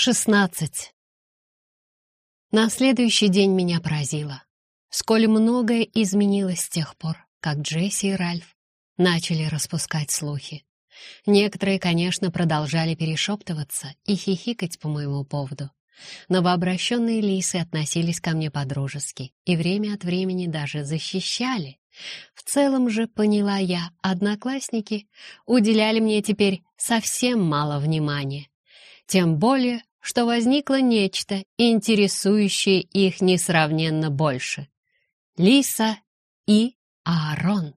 Шестнадцать. На следующий день меня поразило, сколь многое изменилось с тех пор, как Джесси и Ральф начали распускать слухи. Некоторые, конечно, продолжали перешептываться и хихикать по моему поводу. Новообращенные лисы относились ко мне по-дружески и время от времени даже защищали. В целом же, поняла я, одноклассники уделяли мне теперь совсем мало внимания. Тем более, что возникло нечто, интересующее их несравненно больше. Лиса и Аарон.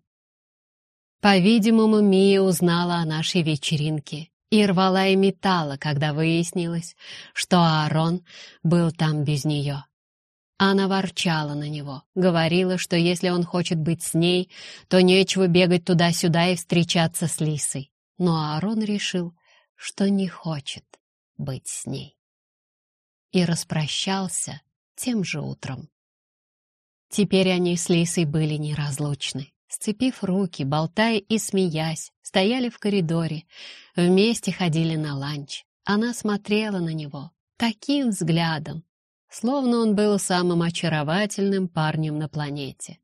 По-видимому, Мия узнала о нашей вечеринке и рвала и металла, когда выяснилось, что Аарон был там без нее. Она ворчала на него, говорила, что если он хочет быть с ней, то нечего бегать туда-сюда и встречаться с Лисой. Но Аарон решил, что не хочет быть с ней. И распрощался тем же утром. Теперь они с Лисой были неразлучны. Сцепив руки, болтая и смеясь, стояли в коридоре, вместе ходили на ланч. Она смотрела на него таким взглядом, словно он был самым очаровательным парнем на планете.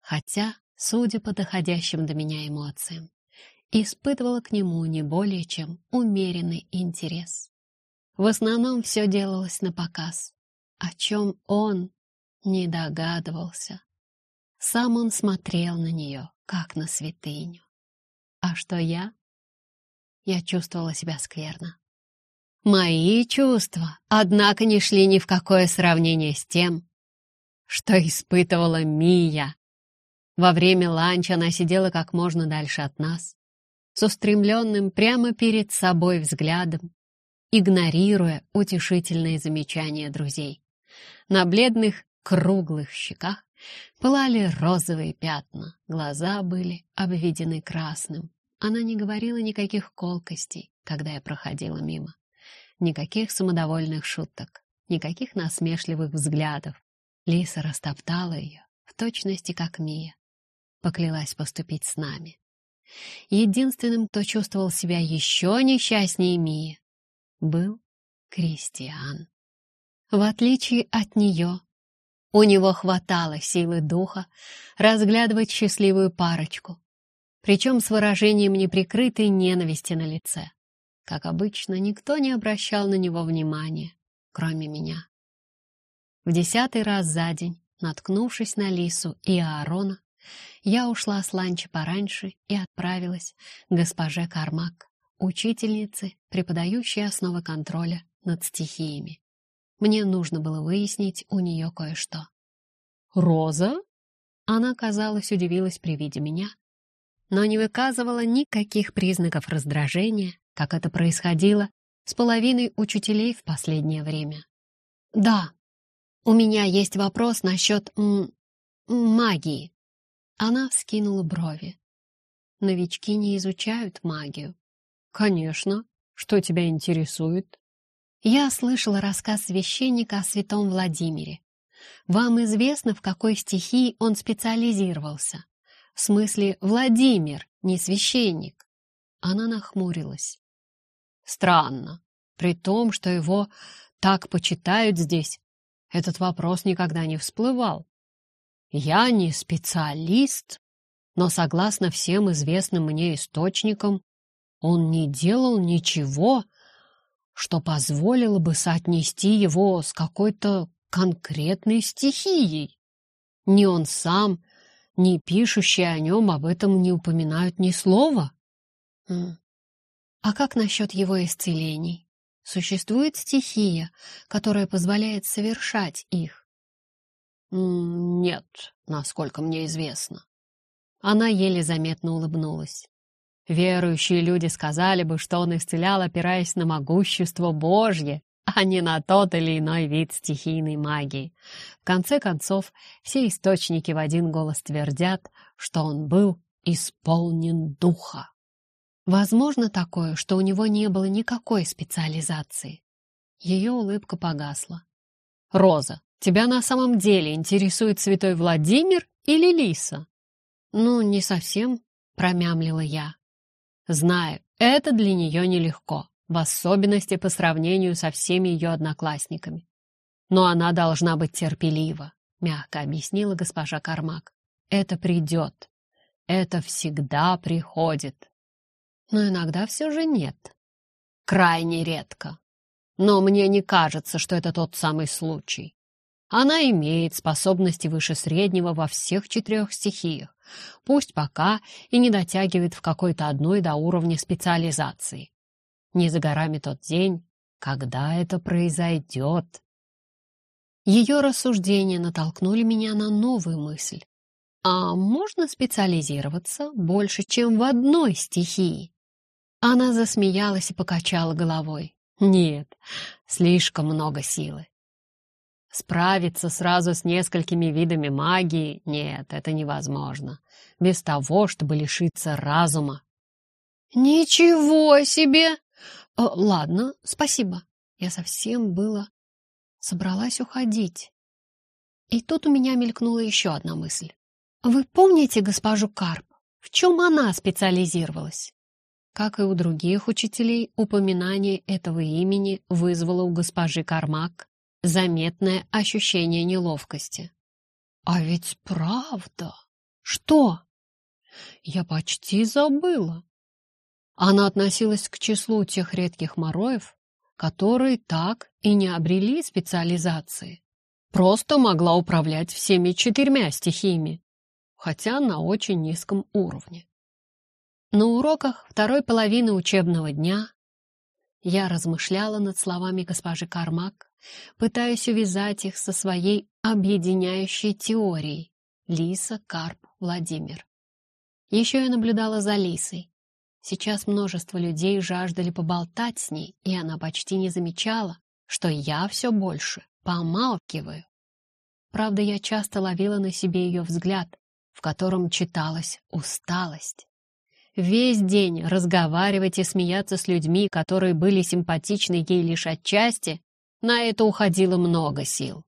Хотя, судя по доходящим до меня эмоциям, испытывала к нему не более чем умеренный интерес. В основном все делалось на показ, о чем он не догадывался. Сам он смотрел на нее, как на святыню. А что я? Я чувствовала себя скверно. Мои чувства, однако, не шли ни в какое сравнение с тем, что испытывала Мия. Во время ланча она сидела как можно дальше от нас, с устремленным прямо перед собой взглядом, игнорируя утешительные замечания друзей. На бледных, круглых щеках пылали розовые пятна, глаза были обведены красным. Она не говорила никаких колкостей, когда я проходила мимо. Никаких самодовольных шуток, никаких насмешливых взглядов. Лиса растоптала ее, в точности как Мия. Поклялась поступить с нами. Единственным, кто чувствовал себя еще несчастнее Мии, был Кристиан. В отличие от нее, у него хватало силы духа разглядывать счастливую парочку, причем с выражением неприкрытой ненависти на лице. Как обычно, никто не обращал на него внимания, кроме меня. В десятый раз за день, наткнувшись на Лису и Аарона, я ушла с ланча пораньше и отправилась к госпоже Кармак учительницы, преподающей основы контроля над стихиями. Мне нужно было выяснить у нее кое-что. «Роза?» Она, казалось, удивилась при виде меня, но не выказывала никаких признаков раздражения, как это происходило с половиной учителей в последнее время. «Да, у меня есть вопрос насчет м магии». Она вскинула брови. «Новички не изучают магию. «Конечно. Что тебя интересует?» «Я слышала рассказ священника о святом Владимире. Вам известно, в какой стихии он специализировался? В смысле, Владимир, не священник?» Она нахмурилась. «Странно. При том, что его так почитают здесь, этот вопрос никогда не всплывал. Я не специалист, но согласно всем известным мне источникам, он не делал ничего, что позволило бы соотнести его с какой-то конкретной стихией. Ни он сам, ни пишущие о нем об этом не упоминают ни слова. А как насчет его исцелений? Существует стихия, которая позволяет совершать их? Нет, насколько мне известно. Она еле заметно улыбнулась. Верующие люди сказали бы, что он исцелял, опираясь на могущество Божье, а не на тот или иной вид стихийной магии. В конце концов, все источники в один голос твердят, что он был исполнен духа. Возможно такое, что у него не было никакой специализации. Ее улыбка погасла. «Роза, тебя на самом деле интересует святой Владимир или Лиса?» «Ну, не совсем», — промямлила я. Знаю, это для нее нелегко. в особенности по сравнению со всеми ее одноклассниками. Но она должна быть терпелива, мягко объяснила госпожа Кармак. Это придет. Это всегда приходит. Но иногда все же нет. Крайне редко. Но мне не кажется, что это тот самый случай. Она имеет способности выше среднего во всех четырех стихиях, пусть пока и не дотягивает в какой-то одной до уровня специализации. Не за горами тот день, когда это произойдет. Ее рассуждения натолкнули меня на новую мысль. А можно специализироваться больше, чем в одной стихии? Она засмеялась и покачала головой. Нет, слишком много силы. Справиться сразу с несколькими видами магии — нет, это невозможно. Без того, чтобы лишиться разума. «Ничего себе!» Э, «Ладно, спасибо. Я совсем было собралась уходить». И тут у меня мелькнула еще одна мысль. «Вы помните госпожу Карп? В чем она специализировалась?» Как и у других учителей, упоминание этого имени вызвало у госпожи Кармак заметное ощущение неловкости. «А ведь правда!» «Что?» «Я почти забыла». Она относилась к числу тех редких мороев, которые так и не обрели специализации. Просто могла управлять всеми четырьмя стихиями, хотя на очень низком уровне. На уроках второй половины учебного дня я размышляла над словами госпожи Кармак, пытаясь увязать их со своей объединяющей теорией Лиса, Карп, Владимир. Еще я наблюдала за Лисой. Сейчас множество людей жаждали поболтать с ней, и она почти не замечала, что я все больше помалкиваю. Правда, я часто ловила на себе ее взгляд, в котором читалась усталость. Весь день разговаривать и смеяться с людьми, которые были симпатичны ей лишь отчасти, на это уходило много сил.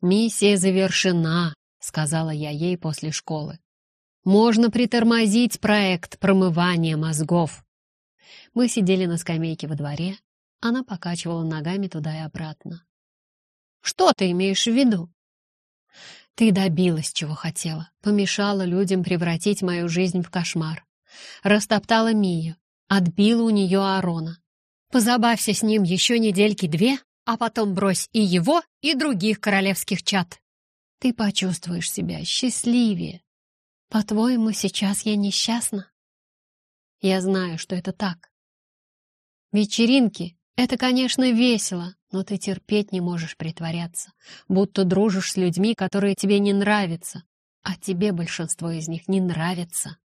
«Миссия завершена», — сказала я ей после школы. «Можно притормозить проект промывания мозгов». Мы сидели на скамейке во дворе, она покачивала ногами туда и обратно. «Что ты имеешь в виду?» Ты добилась, чего хотела. Помешала людям превратить мою жизнь в кошмар. Растоптала Мию, отбила у нее Арона. Позабавься с ним еще недельки две, а потом брось и его, и других королевских чад. Ты почувствуешь себя счастливее. По-твоему, сейчас я несчастна? Я знаю, что это так. Вечеринки — это, конечно, весело, но ты терпеть не можешь притворяться, будто дружишь с людьми, которые тебе не нравятся, а тебе большинство из них не нравится.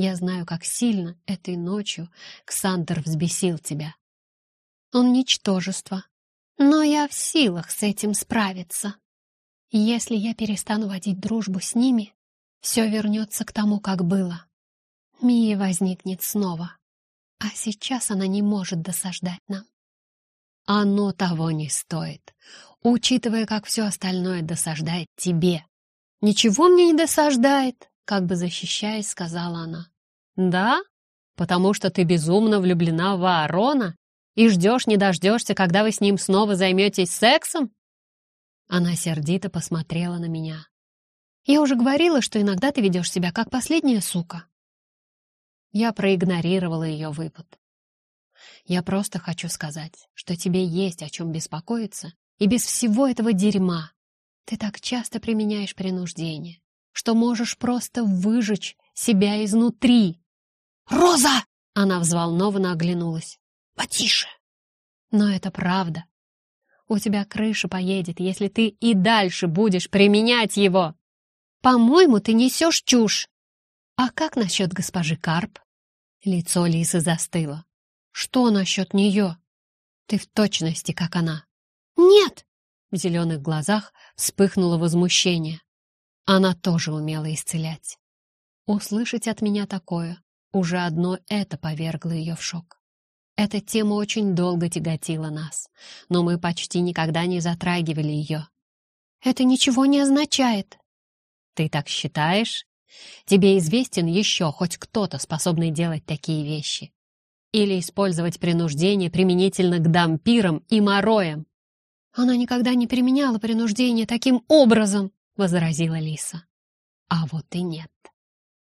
Я знаю, как сильно этой ночью Ксандр взбесил тебя. Он ничтожество, но я в силах с этим справиться. Если я перестану водить дружбу с ними, все вернется к тому, как было. Мия возникнет снова, а сейчас она не может досаждать нам. Оно того не стоит, учитывая, как все остальное досаждает тебе. Ничего мне не досаждает, как бы защищаясь, сказала она. Да? Потому что ты безумно влюблена в Аарона и ждешь не дождешься, когда вы с ним снова займетесь сексом? Она сердито посмотрела на меня. Я уже говорила, что иногда ты ведешь себя как последняя сука. Я проигнорировала ее выпад. Я просто хочу сказать, что тебе есть о чем беспокоиться, и без всего этого дерьма ты так часто применяешь принуждение, что можешь просто выжечь себя изнутри. «Роза!» — она взволнованно оглянулась. «Потише!» «Но это правда. У тебя крыша поедет, если ты и дальше будешь применять его. По-моему, ты несешь чушь. А как насчет госпожи Карп?» Лицо Лисы застыло. Что насчет нее? Ты в точности, как она. Нет! В зеленых глазах вспыхнуло возмущение. Она тоже умела исцелять. Услышать от меня такое, уже одно это повергло ее в шок. Эта тема очень долго тяготила нас, но мы почти никогда не затрагивали ее. Это ничего не означает. Ты так считаешь? Тебе известен еще хоть кто-то, способный делать такие вещи? или использовать принуждение применительно к дампирам и мороям. «Она никогда не применяла принуждение таким образом», — возразила Лиса. А вот и нет.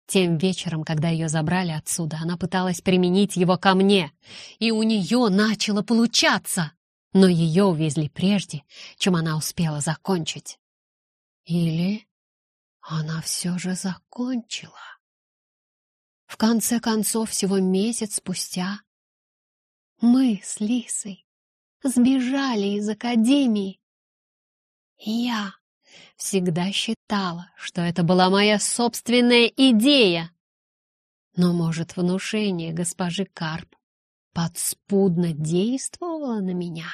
Тем вечером, когда ее забрали отсюда, она пыталась применить его ко мне, и у нее начало получаться, но ее увезли прежде, чем она успела закончить. Или она все же закончила. В конце концов, всего месяц спустя, мы с Лисой сбежали из академии. Я всегда считала, что это была моя собственная идея. Но, может, внушение госпожи Карп подспудно действовало на меня?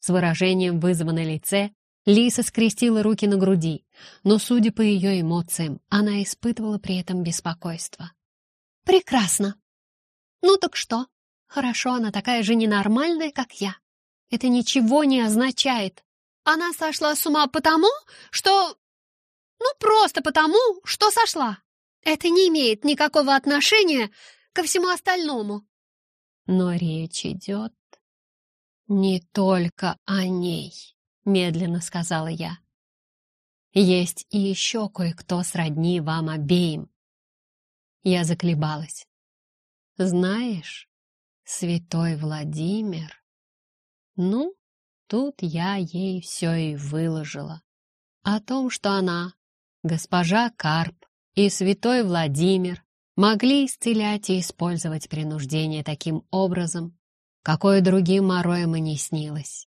С выражением вызова на лице Лиса скрестила руки на груди, но, судя по ее эмоциям, она испытывала при этом беспокойство. «Прекрасно! Ну так что? Хорошо, она такая же ненормальная, как я. Это ничего не означает. Она сошла с ума потому, что... Ну, просто потому, что сошла. Это не имеет никакого отношения ко всему остальному. Но речь идет не только о ней, медленно сказала я. Есть и еще кое-кто сродни вам обеим. Я заколебалась. Знаешь, святой Владимир... Ну, Тут я ей все и выложила. О том, что она, госпожа Карп и святой Владимир могли исцелять и использовать принуждение таким образом, какое другим мороем и не снилось.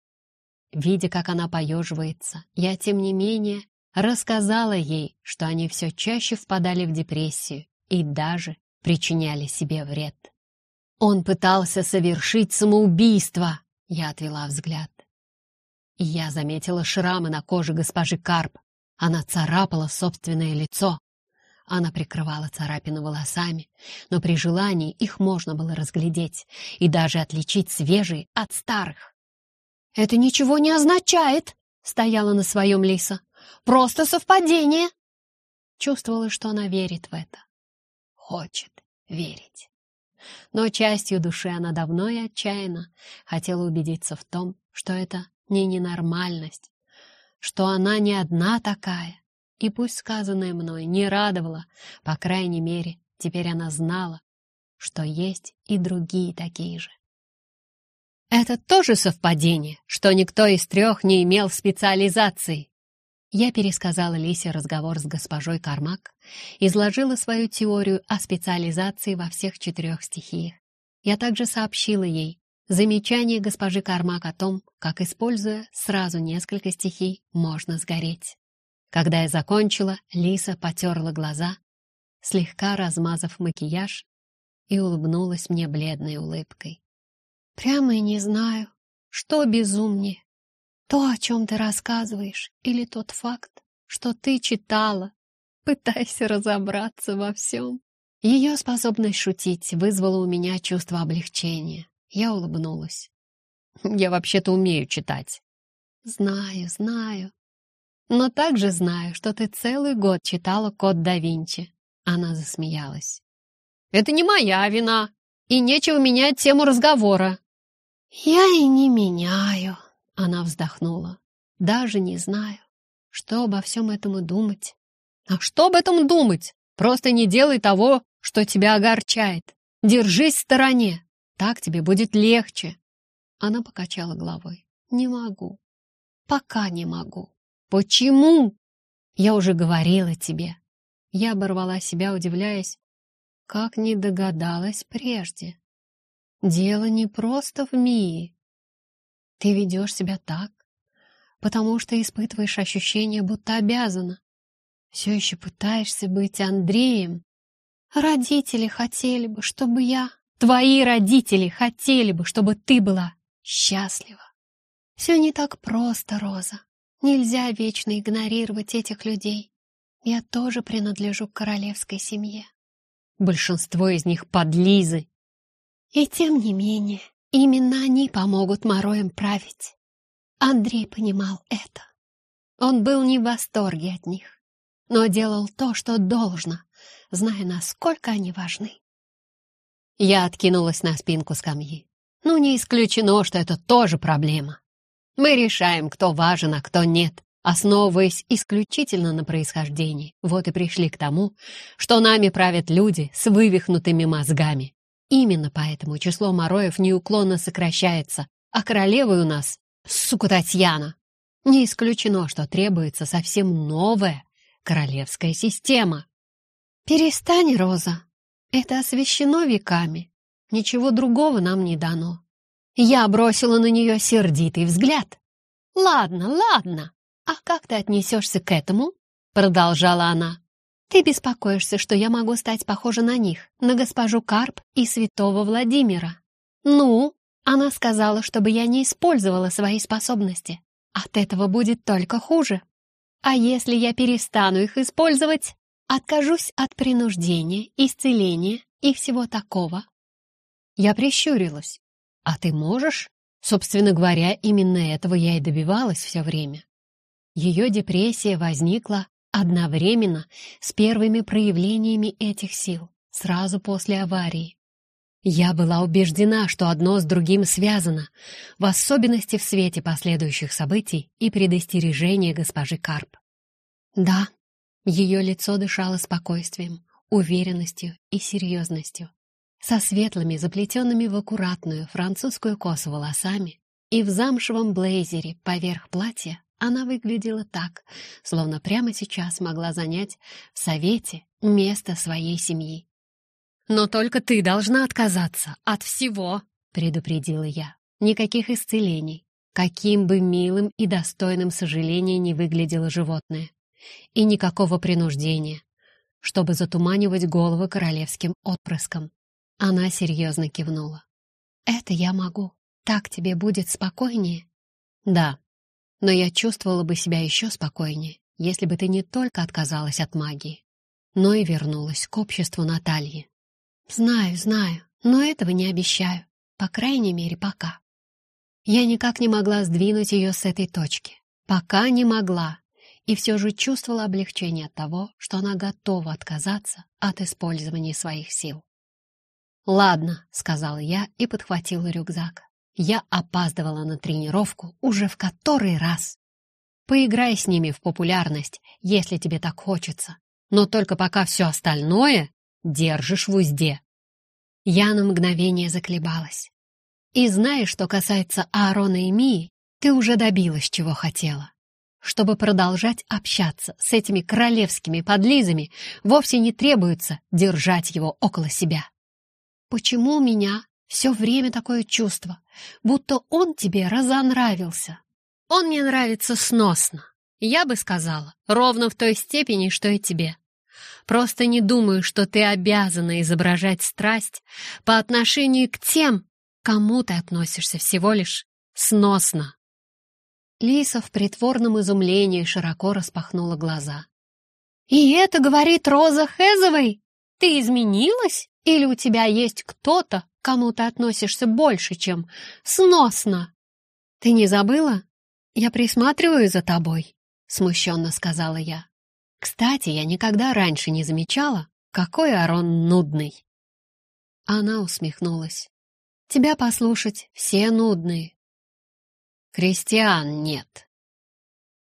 Видя, как она поеживается, я, тем не менее, рассказала ей, что они все чаще впадали в депрессию и даже причиняли себе вред. Он пытался совершить самоубийство, я отвела взгляд. Я заметила шрамы на коже госпожи Карп. Она царапала собственное лицо. Она прикрывала царапины волосами, но при желании их можно было разглядеть и даже отличить свежие от старых. «Это ничего не означает!» — стояла на своем Лиса. «Просто совпадение!» Чувствовала, что она верит в это. Хочет верить. Но частью души она давно и отчаянно хотела убедиться в том, что это не ненормальность, что она не одна такая. И пусть сказанное мной не радовало, по крайней мере, теперь она знала, что есть и другие такие же. Это тоже совпадение, что никто из трех не имел специализации. Я пересказала Лисе разговор с госпожой Кармак, изложила свою теорию о специализации во всех четырех стихиях. Я также сообщила ей, Замечание госпожи Кармак о том, как, используя сразу несколько стихий, можно сгореть. Когда я закончила, Лиса потерла глаза, слегка размазав макияж, и улыбнулась мне бледной улыбкой. «Прямо и не знаю, что безумнее, то, о чем ты рассказываешь, или тот факт, что ты читала, пытаясь разобраться во всем». Ее способность шутить вызвала у меня чувство облегчения. Я улыбнулась. «Я вообще-то умею читать». «Знаю, знаю. Но также знаю, что ты целый год читала «Код да Винчи». Она засмеялась. «Это не моя вина, и нечего менять тему разговора». «Я и не меняю», — она вздохнула. «Даже не знаю, что обо всем этом и думать». «А что об этом думать? Просто не делай того, что тебя огорчает. Держись в стороне. Так тебе будет легче. Она покачала головой. Не могу. Пока не могу. Почему? Я уже говорила тебе. Я оборвала себя, удивляясь, как не догадалась прежде. Дело не просто в Мии. Ты ведешь себя так, потому что испытываешь ощущение, будто обязана. Все еще пытаешься быть Андреем. Родители хотели бы, чтобы я Твои родители хотели бы, чтобы ты была счастлива. Все не так просто, Роза. Нельзя вечно игнорировать этих людей. Я тоже принадлежу к королевской семье. Большинство из них подлизы. И тем не менее, именно они помогут Мороем править. Андрей понимал это. Он был не в восторге от них, но делал то, что должно, зная, насколько они важны. Я откинулась на спинку скамьи. Ну, не исключено, что это тоже проблема. Мы решаем, кто важен, а кто нет, основываясь исключительно на происхождении. Вот и пришли к тому, что нами правят люди с вывихнутыми мозгами. Именно поэтому число Мороев неуклонно сокращается, а королевой у нас, сука Татьяна. Не исключено, что требуется совсем новая королевская система. «Перестань, Роза, это освящено веками. Ничего другого нам не дано». Я бросила на нее сердитый взгляд. «Ладно, ладно, а как ты отнесешься к этому?» Продолжала она. Ты беспокоишься, что я могу стать похожа на них, на госпожу Карп и святого Владимира. Ну, она сказала, чтобы я не использовала свои способности. От этого будет только хуже. А если я перестану их использовать, откажусь от принуждения, исцеления и всего такого? Я прищурилась. А ты можешь? Собственно говоря, именно этого я и добивалась все время. Ее депрессия возникла одновременно с первыми проявлениями этих сил, сразу после аварии. Я была убеждена, что одно с другим связано, в особенности в свете последующих событий и предостережения госпожи Карп. Да, ее лицо дышало спокойствием, уверенностью и серьезностью. Со светлыми, заплетенными в аккуратную французскую косу волосами и в замшевом блейзере поверх платья она выглядела так, словно прямо сейчас могла занять в совете место своей семьи. «Но только ты должна отказаться от всего», — предупредила я. «Никаких исцелений, каким бы милым и достойным сожаления не выглядело животное, и никакого принуждения, чтобы затуманивать головы королевским отпрыском». Она серьезно кивнула. «Это я могу. Так тебе будет спокойнее?» «Да», но я чувствовала бы себя еще спокойнее, если бы ты не только отказалась от магии, но и вернулась к обществу Натальи. Знаю, знаю, но этого не обещаю, по крайней мере, пока. Я никак не могла сдвинуть ее с этой точки. Пока не могла, и все же чувствовала облегчение от того, что она готова отказаться от использования своих сил. «Ладно», — сказала я и подхватила рюкзак. Я опаздывала на тренировку уже в который раз. Поиграй с ними в популярность, если тебе так хочется, но только пока все остальное держишь в узде. Я на мгновение заколебалась. И знаешь, что касается Аарона и Мии, ты уже добилась, чего хотела. Чтобы продолжать общаться с этими королевскими подлизами, вовсе не требуется держать его около себя. Почему меня все время такое чувство, будто он тебе разонравился. Он мне нравится сносно. Я бы сказала, ровно в той степени, что и тебе. Просто не думаю, что ты обязана изображать страсть по отношению к тем, кому ты относишься всего лишь сносно. Лиса в притворном изумлении широко распахнула глаза. «И это говорит Роза Хезовой? Ты изменилась? Или у тебя есть кто-то, кому ты относишься больше, чем сносно. Ты не забыла? Я присматриваю за тобой, смущенно сказала я. Кстати, я никогда раньше не замечала, какой Арон нудный. Она усмехнулась. Тебя послушать все нудные. Кристиан нет.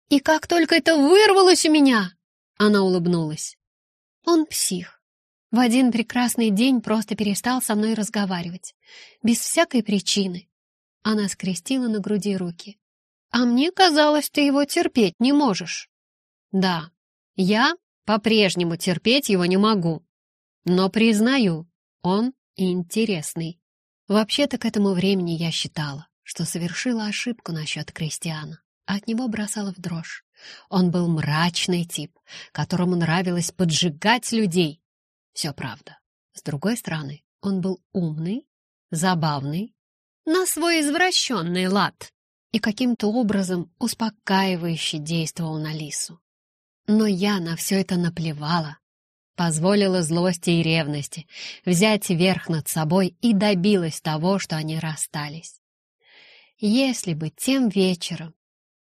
И как только это вырвалось у меня, она улыбнулась. Он псих. В один прекрасный день просто перестал со мной разговаривать. Без всякой причины. Она скрестила на груди руки. «А мне казалось, ты его терпеть не можешь». «Да, я по-прежнему терпеть его не могу. Но признаю, он интересный. Вообще-то к этому времени я считала, что совершила ошибку насчет Кристиана. От него бросала в дрожь. Он был мрачный тип, которому нравилось поджигать людей, все правда. С другой стороны, он был умный, забавный, на свой извращенный лад и каким-то образом успокаивающе действовал на Лису. Но я на все это наплевала, позволила злости и ревности взять верх над собой и добилась того, что они расстались. Если бы тем вечером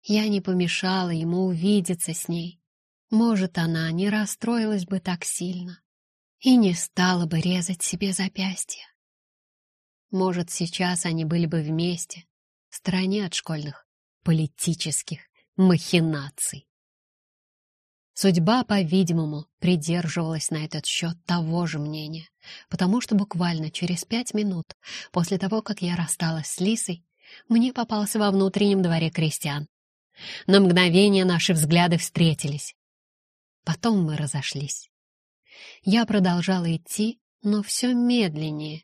я не помешала ему увидеться с ней, может, она не расстроилась бы так сильно и не стала бы резать себе запястья. Может, сейчас они были бы вместе, в стороне от школьных политических махинаций. Судьба, по-видимому, придерживалась на этот счет того же мнения, потому что буквально через пять минут после того, как я рассталась с Лисой, мне попался во внутреннем дворе крестьян. На мгновение наши взгляды встретились. Потом мы разошлись. Я продолжала идти, но все медленнее.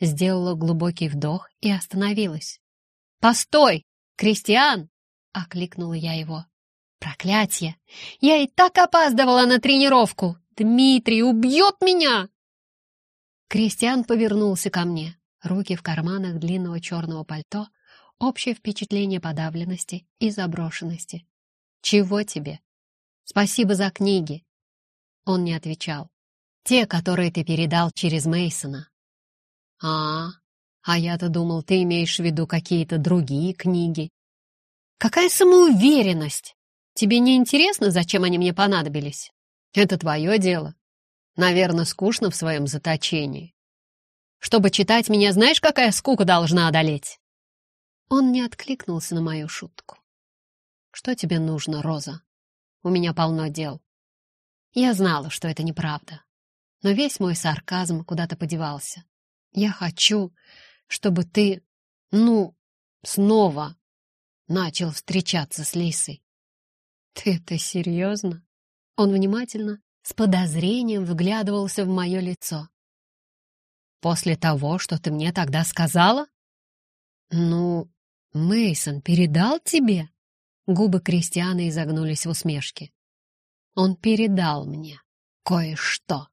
Сделала глубокий вдох и остановилась. «Постой! Кристиан!» — окликнула я его. «Проклятье! Я и так опаздывала на тренировку! Дмитрий убьет меня!» Кристиан повернулся ко мне, руки в карманах длинного черного пальто, общее впечатление подавленности и заброшенности. «Чего тебе?» «Спасибо за книги!» Он не отвечал. «Те, которые ты передал через Мейсона. «А, а я-то думал, ты имеешь в виду какие-то другие книги». «Какая самоуверенность! Тебе не интересно, зачем они мне понадобились? Это твое дело. Наверное, скучно в своем заточении. Чтобы читать меня, знаешь, какая скука должна одолеть?» Он не откликнулся на мою шутку. «Что тебе нужно, Роза? У меня полно дел». Я знала, что это неправда, но весь мой сарказм куда-то подевался. Я хочу, чтобы ты, ну, снова начал встречаться с Лисой. Ты это серьезно? Он внимательно, с подозрением вглядывался в мое лицо. После того, что ты мне тогда сказала? Ну, Мейсон передал тебе? Губы Кристиана изогнулись в усмешке. Он передал мне кое-что.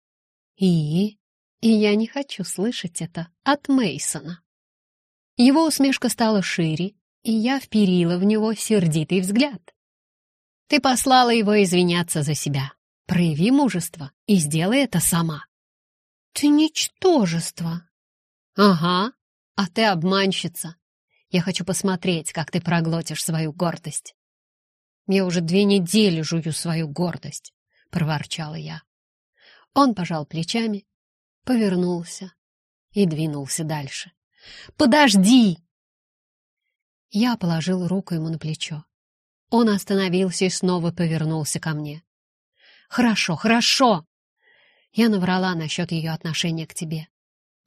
И? И я не хочу слышать это от Мейсона. Его усмешка стала шире, и я вперила в него сердитый взгляд. Ты послала его извиняться за себя. Прояви мужество и сделай это сама. Ты ничтожество. Ага, а ты обманщица. Я хочу посмотреть, как ты проглотишь свою гордость. Я уже две недели жую свою гордость, проворчала я. Он пожал плечами повернулся и двинулся дальше. «Подожди!» Я положил руку ему на плечо. Он остановился и снова повернулся ко мне. «Хорошо, хорошо!» Я наврала насчет ее отношения к тебе.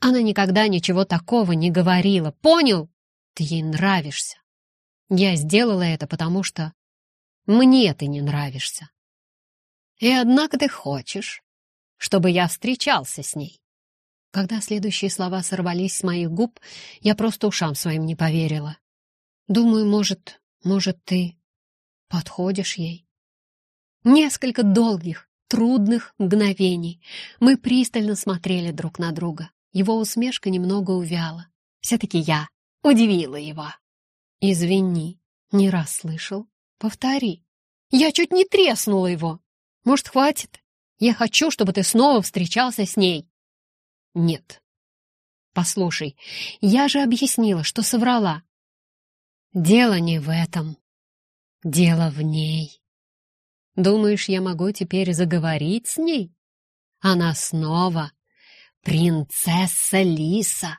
Она никогда ничего такого не говорила. Понял? Ты ей нравишься. Я сделала это, потому что мне ты не нравишься. И однако ты хочешь, чтобы я встречался с ней. Когда следующие слова сорвались с моих губ, я просто ушам своим не поверила. Думаю, может, может, ты подходишь ей? Несколько долгих, трудных мгновений мы пристально смотрели друг на друга. Его усмешка немного увяла. Все-таки я удивила его. «Извини, не раз слышал. Повтори. Я чуть не треснула его. Может, хватит? Я хочу, чтобы ты снова встречался с ней. Нет. Послушай, я же объяснила, что соврала. Дело не в этом. Дело в ней. Думаешь, я могу теперь заговорить с ней? Она снова принцесса Лиса.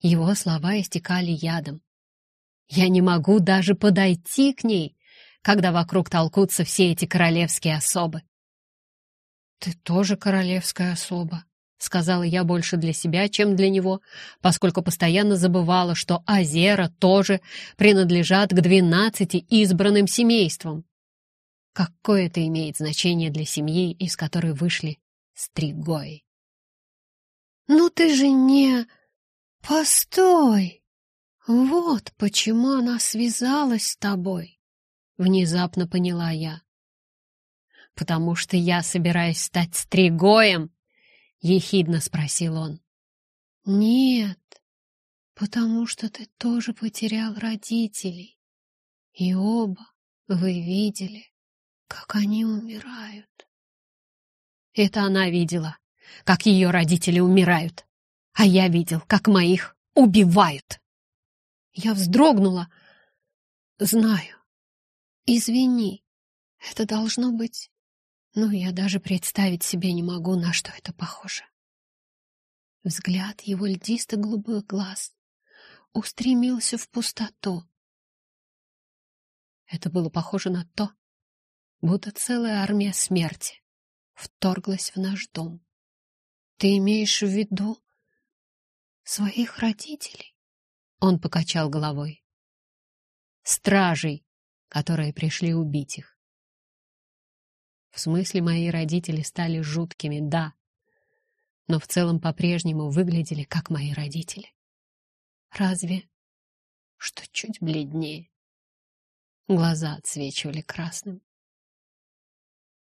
Его слова истекали ядом. Я не могу даже подойти к ней, когда вокруг толкутся все эти королевские особы. Ты тоже королевская особа, сказала я больше для себя, чем для него, поскольку постоянно забывала, что озера тоже принадлежат к двенадцати избранным семействам. Какое это имеет значение для семьи, из которой вышли стригои? «Ну ты же не... Постой! Вот почему она связалась с тобой!» Внезапно поняла я. «Потому что я собираюсь стать стригоем!» — ехидно спросил он. «Нет, потому что ты тоже потерял родителей. И оба вы видели, как они умирают». Это она видела, как ее родители умирают, а я видел, как моих убивают. Я вздрогнула. «Знаю. Извини, это должно быть ну, я даже представить себе не могу, на что это похоже. Взгляд его льдисто-голубых глаз устремился в пустоту. Это было похоже на то, будто целая армия смерти вторглась в наш дом. Ты имеешь в виду своих родителей? Он покачал головой. Стражей, которые пришли убить их. В смысле, мои родители стали жуткими, да, но в целом по-прежнему выглядели как мои родители. Разве что чуть бледнее. Глаза отсвечивали красным.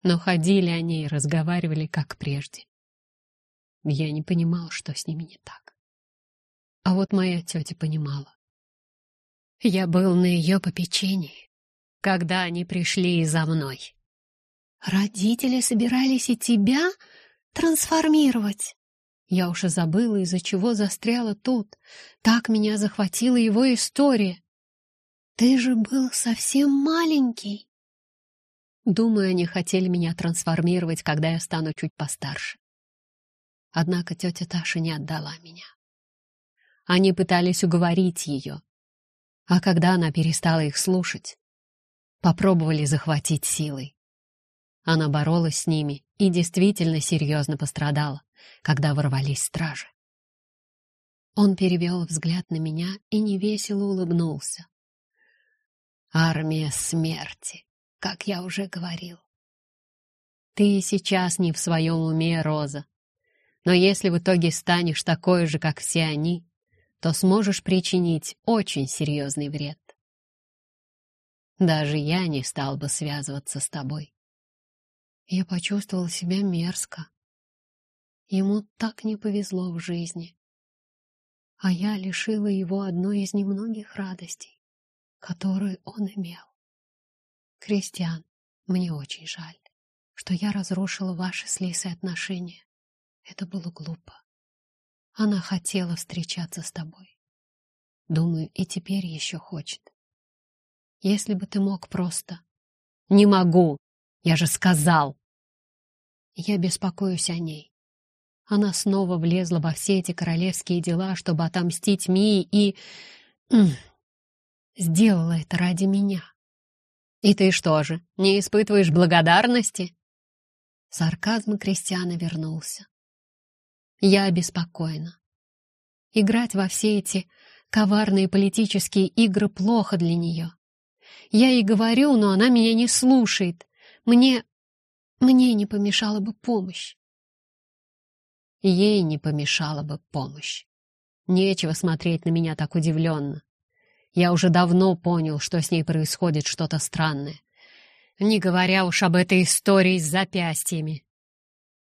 Но ходили они и разговаривали, как прежде. Я не понимал, что с ними не так. А вот моя тетя понимала. Я был на ее попечении, когда они пришли и за мной. Родители собирались и тебя трансформировать. Я уже забыла, из-за чего застряла тут. Так меня захватила его история. Ты же был совсем маленький. Думаю, они хотели меня трансформировать, когда я стану чуть постарше. Однако тетя Таша не отдала меня. Они пытались уговорить ее, а когда она перестала их слушать, попробовали захватить силой. Она боролась с ними и действительно серьезно пострадала, когда ворвались стражи. Он перевел взгляд на меня и невесело улыбнулся. «Армия смерти, как я уже говорил. Ты сейчас не в своем уме, Роза. Но если в итоге станешь такой же, как все они, то сможешь причинить очень серьезный вред. Даже я не стал бы связываться с тобой. Я почувствовал себя мерзко. Ему так не повезло в жизни. А я лишила его одной из немногих радостей, которые он имел. Кристиан, мне очень жаль, что я разрушила ваши с Лисой отношения. Это было глупо. Она хотела встречаться с тобой. Думаю, и теперь еще хочет. Если бы ты мог просто... Не могу! Я же сказал! Я беспокоюсь о ней. Она снова влезла во все эти королевские дела, чтобы отомстить Мии и... Сделала это ради меня. И ты что же, не испытываешь благодарности? Сарказм Кристиана вернулся. Я обеспокоена. Играть во все эти коварные политические игры плохо для нее. Я ей говорю, но она меня не слушает. Мне... мне не помешала бы помощь. Ей не помешала бы помощь. Нечего смотреть на меня так удивленно. Я уже давно понял, что с ней происходит что-то странное. Не говоря уж об этой истории с запястьями.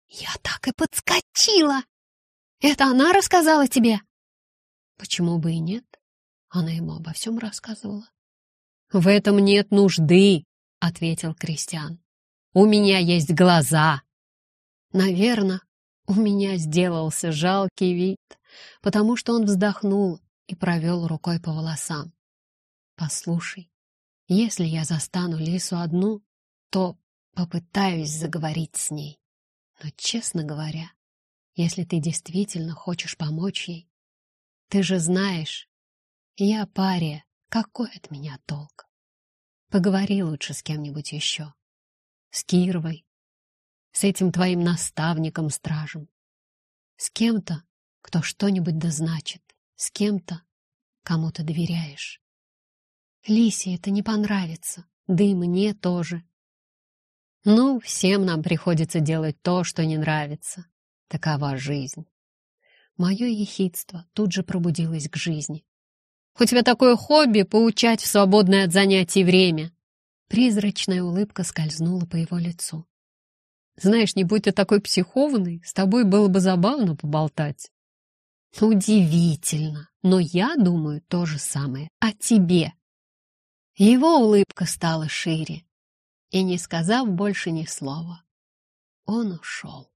«Я так и подскочила!» Это она рассказала тебе?» «Почему бы и нет?» Она ему обо всем рассказывала. «В этом нет нужды», — ответил Кристиан. «У меня есть глаза». Наверное, у меня сделался жалкий вид, потому что он вздохнул и провел рукой по волосам. «Послушай, если я застану Лису одну, то попытаюсь заговорить с ней. Но, честно говоря, если ты действительно хочешь помочь ей. Ты же знаешь, я пария, какой от меня толк? Поговори лучше с кем-нибудь еще. С Кировой, с этим твоим наставником-стражем. С кем-то, кто что-нибудь дозначит, с кем-то, кому ты доверяешь. Лисе это не понравится, да и мне тоже. Ну, всем нам приходится делать то, что не нравится. Такова жизнь. Мое ехидство тут же пробудилось к жизни. «У тебя такое хобби — поучать в свободное от занятий время!» Призрачная улыбка скользнула по его лицу. «Знаешь, не будь ты такой психованный, с тобой было бы забавно поболтать». «Удивительно! Но я думаю то же самое о тебе!» Его улыбка стала шире, и, не сказав больше ни слова, он ушел.